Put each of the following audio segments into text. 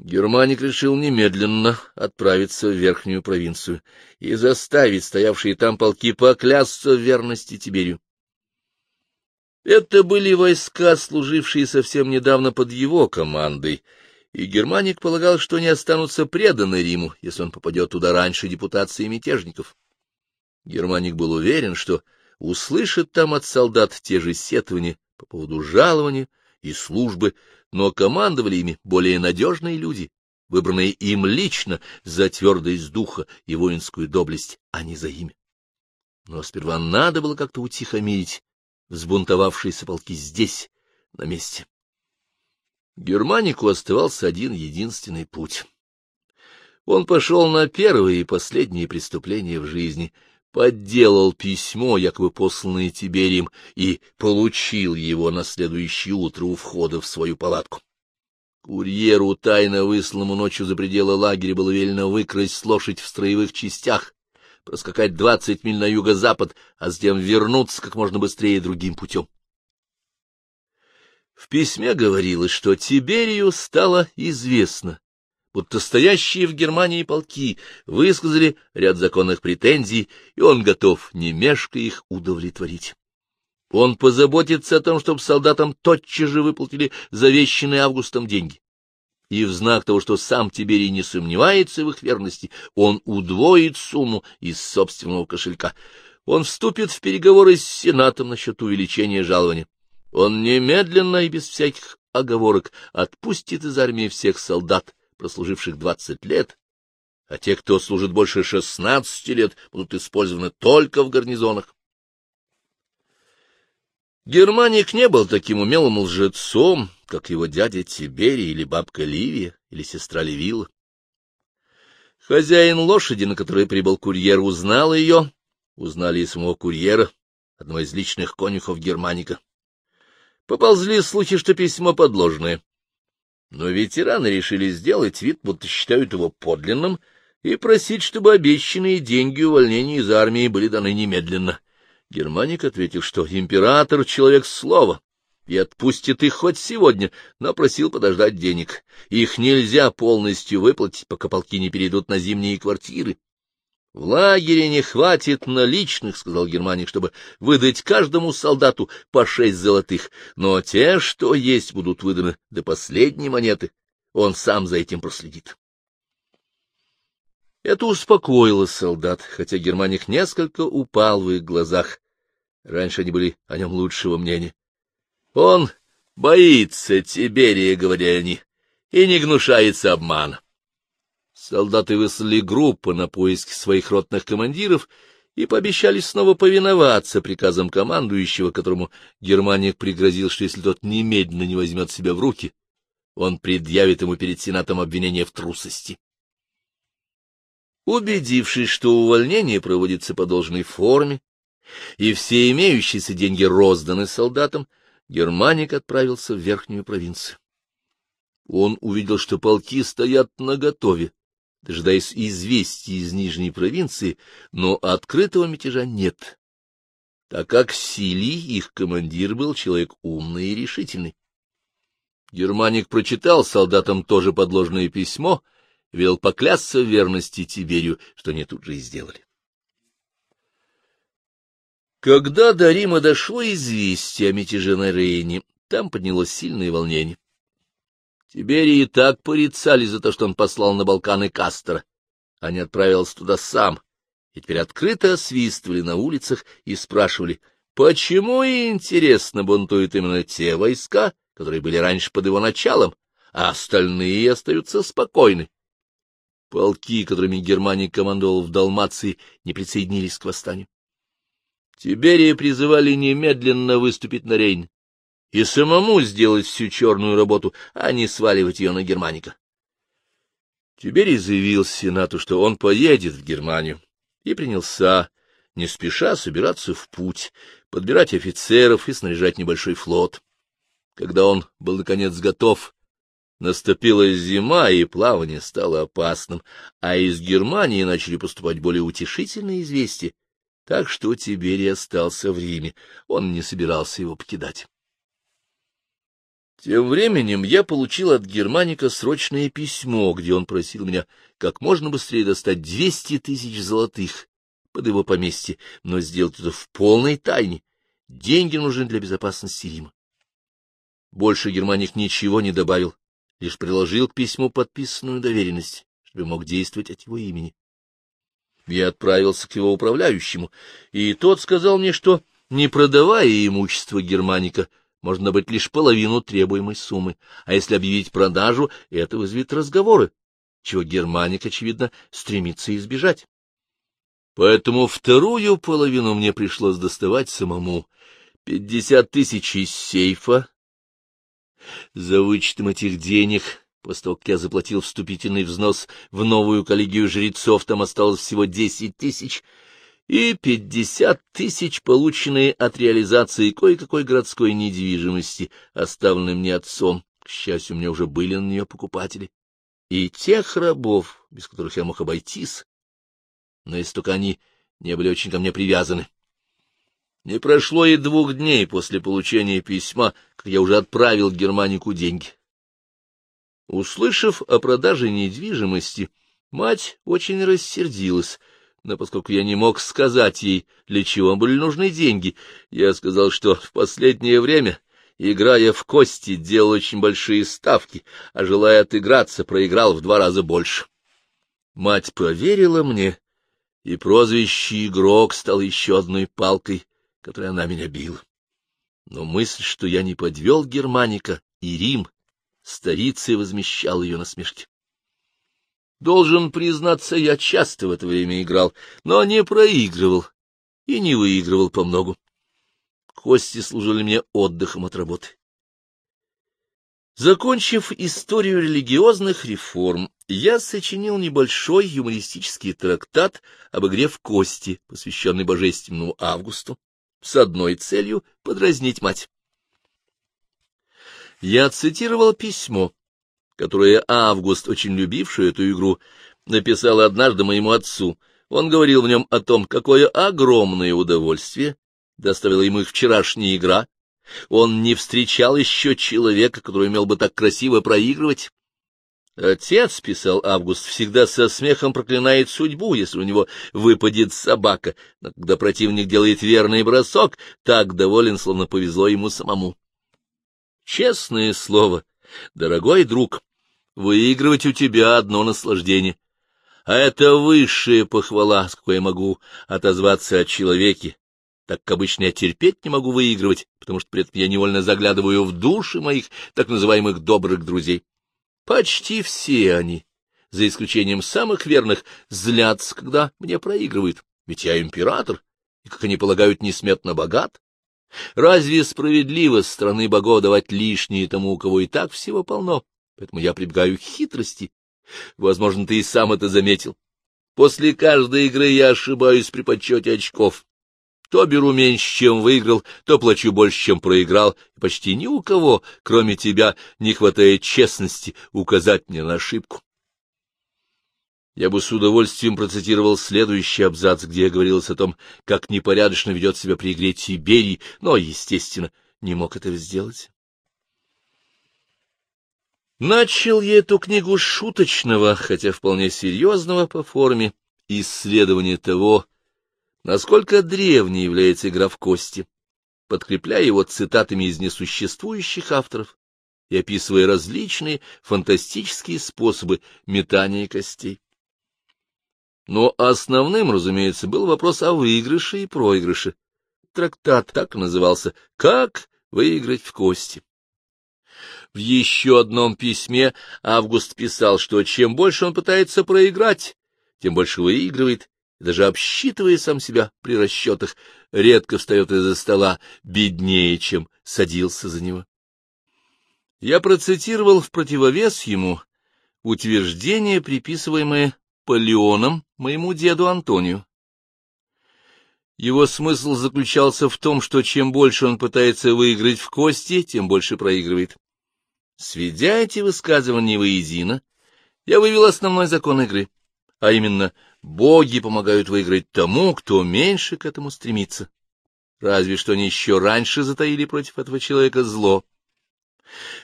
Германик решил немедленно отправиться в верхнюю провинцию и заставить стоявшие там полки поклясться в верности Тиберию. Это были войска, служившие совсем недавно под его командой, и Германик полагал, что они останутся преданы Риму, если он попадет туда раньше депутации мятежников. Германик был уверен, что услышит там от солдат те же сетования по поводу жалования и службы, но командовали ими более надежные люди, выбранные им лично за твердость духа и воинскую доблесть, а не за имя. Но сперва надо было как-то утихомирить взбунтовавшиеся полки здесь, на месте. Германику оставался один единственный путь. Он пошел на первое и последнее преступление в жизни — подделал письмо, якобы посланное Тиберием, и получил его на следующее утро у входа в свою палатку. Курьеру, тайно высланному ночью за пределы лагеря, было велено выкрасть лошадь в строевых частях, проскакать двадцать миль на юго-запад, а затем вернуться как можно быстрее другим путем. В письме говорилось, что Тиберию стало известно, будто стоящие в Германии полки высказали ряд законных претензий, и он готов, не их, удовлетворить. Он позаботится о том, чтобы солдатам тотчас же выплатили завещанные августом деньги. И в знак того, что сам Тиберий не сомневается в их верности, он удвоит сумму из собственного кошелька. Он вступит в переговоры с Сенатом насчет увеличения жалования. Он немедленно и без всяких оговорок отпустит из армии всех солдат, прослуживших двадцать лет, а те, кто служит больше шестнадцати лет, будут использованы только в гарнизонах. Германик не был таким умелым лжецом, как его дядя Тиберий или бабка Ливия или сестра Левила. Хозяин лошади, на которой прибыл курьер, узнал ее, узнали и самого курьера, одного из личных конюхов Германика. Поползли слухи, что письмо подложное. Но ветераны решили сделать вид, будто считают его подлинным, и просить, чтобы обещанные деньги увольнения из армии были даны немедленно. Германик ответил, что император — человек слова, и отпустит их хоть сегодня, но просил подождать денег. Их нельзя полностью выплатить, пока полки не перейдут на зимние квартиры. — В лагере не хватит наличных, — сказал Германик, — чтобы выдать каждому солдату по шесть золотых, но те, что есть, будут выданы до последней монеты. Он сам за этим проследит. Это успокоило солдат, хотя Германик несколько упал в их глазах. Раньше они были о нем лучшего мнения. — Он боится Тиберия, — говорили они, — и не гнушается обмана. Солдаты выслали группы на поиски своих ротных командиров и пообещали снова повиноваться приказам командующего, которому Германик пригрозил, что если тот немедленно не возьмет себя в руки, он предъявит ему перед Сенатом обвинение в трусости. Убедившись, что увольнение проводится по должной форме, и все имеющиеся деньги розданы солдатам, Германик отправился в верхнюю провинцию. Он увидел, что полки стоят наготове, дожидаясь известий из Нижней провинции, но открытого мятежа нет, так как Силий, их командир, был человек умный и решительный. Германик прочитал солдатам тоже подложное письмо, велел поклясться в верности Тиберию, что они тут же и сделали. Когда до Рима дошло известие о мятеже на Рейне, там поднялось сильное волнение. Тиберий и так порицали за то, что он послал на Балканы Кастера, а не отправился туда сам, и теперь открыто освистывали на улицах и спрашивали, почему интересно бунтуют именно те войска, которые были раньше под его началом, а остальные остаются спокойны. Полки, которыми Германия командовал в Далмации, не присоединились к восстанию. Тиберия призывали немедленно выступить на Рейн, и самому сделать всю черную работу, а не сваливать ее на Германика. Тиберий заявил Сенату, что он поедет в Германию, и принялся, не спеша, собираться в путь, подбирать офицеров и снаряжать небольшой флот. Когда он был, наконец, готов, наступила зима, и плавание стало опасным, а из Германии начали поступать более утешительные известия, так что Тиберий остался в Риме, он не собирался его покидать. Тем временем я получил от Германика срочное письмо, где он просил меня как можно быстрее достать двести тысяч золотых под его поместье, но сделать это в полной тайне. Деньги нужны для безопасности Рима. Больше Германик ничего не добавил, лишь приложил к письму подписанную доверенность, чтобы мог действовать от его имени. Я отправился к его управляющему, и тот сказал мне, что, не продавая имущество Германика, можно добыть лишь половину требуемой суммы, а если объявить продажу, это вызовет разговоры, чего Германик, очевидно, стремится избежать. Поэтому вторую половину мне пришлось доставать самому. Пятьдесят тысяч из сейфа. За вычетом этих денег, после того, как я заплатил вступительный взнос в новую коллегию жрецов, там осталось всего десять тысяч — и пятьдесят тысяч, полученные от реализации кое-какой городской недвижимости, оставленной мне отцом. К счастью, у меня уже были на нее покупатели. И тех рабов, без которых я мог обойтись, но если только они не были очень ко мне привязаны. Не прошло и двух дней после получения письма, как я уже отправил Германику деньги. Услышав о продаже недвижимости, мать очень рассердилась — но поскольку я не мог сказать ей, для чего были нужны деньги, я сказал, что в последнее время, играя в кости, делал очень большие ставки, а желая отыграться, проиграл в два раза больше. Мать поверила мне, и прозвище «игрок» стало еще одной палкой, которой она меня била. Но мысль, что я не подвел Германика и Рим, старицей возмещал ее насмешки. Должен признаться, я часто в это время играл, но не проигрывал и не выигрывал по многу. Кости служили мне отдыхом от работы. Закончив историю религиозных реформ, я сочинил небольшой юмористический трактат об игре в кости, посвященный божественному Августу, с одной целью — подразнить мать. Я цитировал письмо, которое Август, очень любивший эту игру, написал однажды моему отцу. Он говорил в нем о том, какое огромное удовольствие доставила ему их вчерашняя игра. Он не встречал еще человека, который умел бы так красиво проигрывать. Отец, — писал Август, — всегда со смехом проклинает судьбу, если у него выпадет собака, но когда противник делает верный бросок, так доволен, словно повезло ему самому. Честное слово, дорогой друг, Выигрывать у тебя одно наслаждение. А это высшая похвала, с я могу отозваться о человеке, так как обычно я терпеть не могу выигрывать, потому что при этом я невольно заглядываю в души моих так называемых добрых друзей. Почти все они, за исключением самых верных, злятся, когда мне проигрывают, ведь я император, и, как они полагают, несметно богат. Разве справедливо страны богов давать лишнее тому, у кого и так всего полно? Поэтому я прибегаю к хитрости. Возможно, ты и сам это заметил. После каждой игры я ошибаюсь при подсчете очков. То беру меньше, чем выиграл, то плачу больше, чем проиграл, почти ни у кого, кроме тебя, не хватает честности указать мне на ошибку. Я бы с удовольствием процитировал следующий абзац, где говорилось о том, как непорядочно ведет себя при игре Тиберий, но, естественно, не мог этого сделать. Начал я эту книгу шуточного, хотя вполне серьезного по форме, исследования того, насколько древней является игра в кости, подкрепляя его цитатами из несуществующих авторов и описывая различные фантастические способы метания костей. Но основным, разумеется, был вопрос о выигрыше и проигрыше. Трактат так назывался «Как выиграть в кости». В еще одном письме Август писал, что чем больше он пытается проиграть, тем больше выигрывает, и даже обсчитывая сам себя при расчетах, редко встает из-за стола беднее, чем садился за него. Я процитировал в противовес ему утверждение, приписываемое Полеоном моему деду Антонию. Его смысл заключался в том, что чем больше он пытается выиграть в кости, тем больше проигрывает. Сведя эти высказывания воедино, я вывел основной закон игры, а именно боги помогают выиграть тому, кто меньше к этому стремится. Разве что они еще раньше затаили против этого человека зло.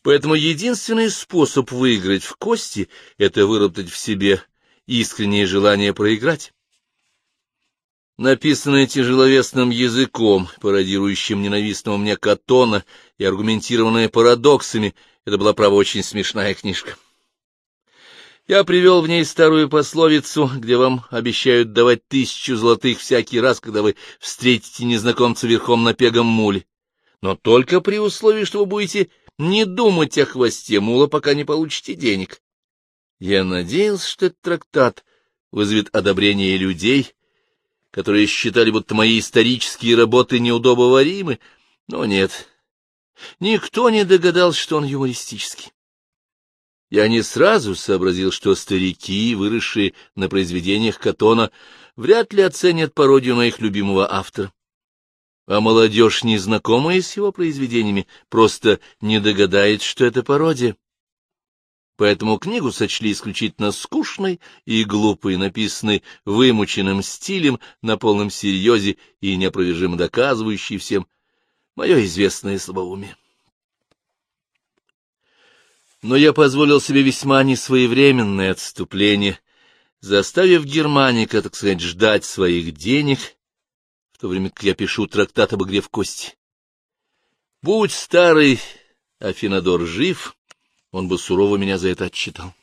Поэтому единственный способ выиграть в кости — это выработать в себе искреннее желание проиграть. Написанная тяжеловесным языком, пародирующим ненавистного мне Катона и аргументированная парадоксами, это была, право, очень смешная книжка. Я привел в ней старую пословицу, где вам обещают давать тысячу золотых всякий раз, когда вы встретите незнакомца верхом на пегом муле, но только при условии, что вы будете не думать о хвосте мула, пока не получите денег. Я надеялся, что этот трактат вызовет одобрение людей, которые считали, будто мои исторические работы неудобоваримы, но нет. Никто не догадался, что он юмористический. Я не сразу сообразил, что старики, выросшие на произведениях Катона, вряд ли оценят пародию на их любимого автора. А молодежь, незнакомая с его произведениями, просто не догадается, что это пародия поэтому книгу сочли исключительно скучной и глупой, написанной вымученным стилем, на полном серьезе и неопровержимо доказывающей всем мое известное слабоумие. Но я позволил себе весьма несвоевременное отступление, заставив Германика, так сказать, ждать своих денег, в то время как я пишу трактат об игре в кости. Будь старый Афинадор жив, он бы сурово меня за это отчитал.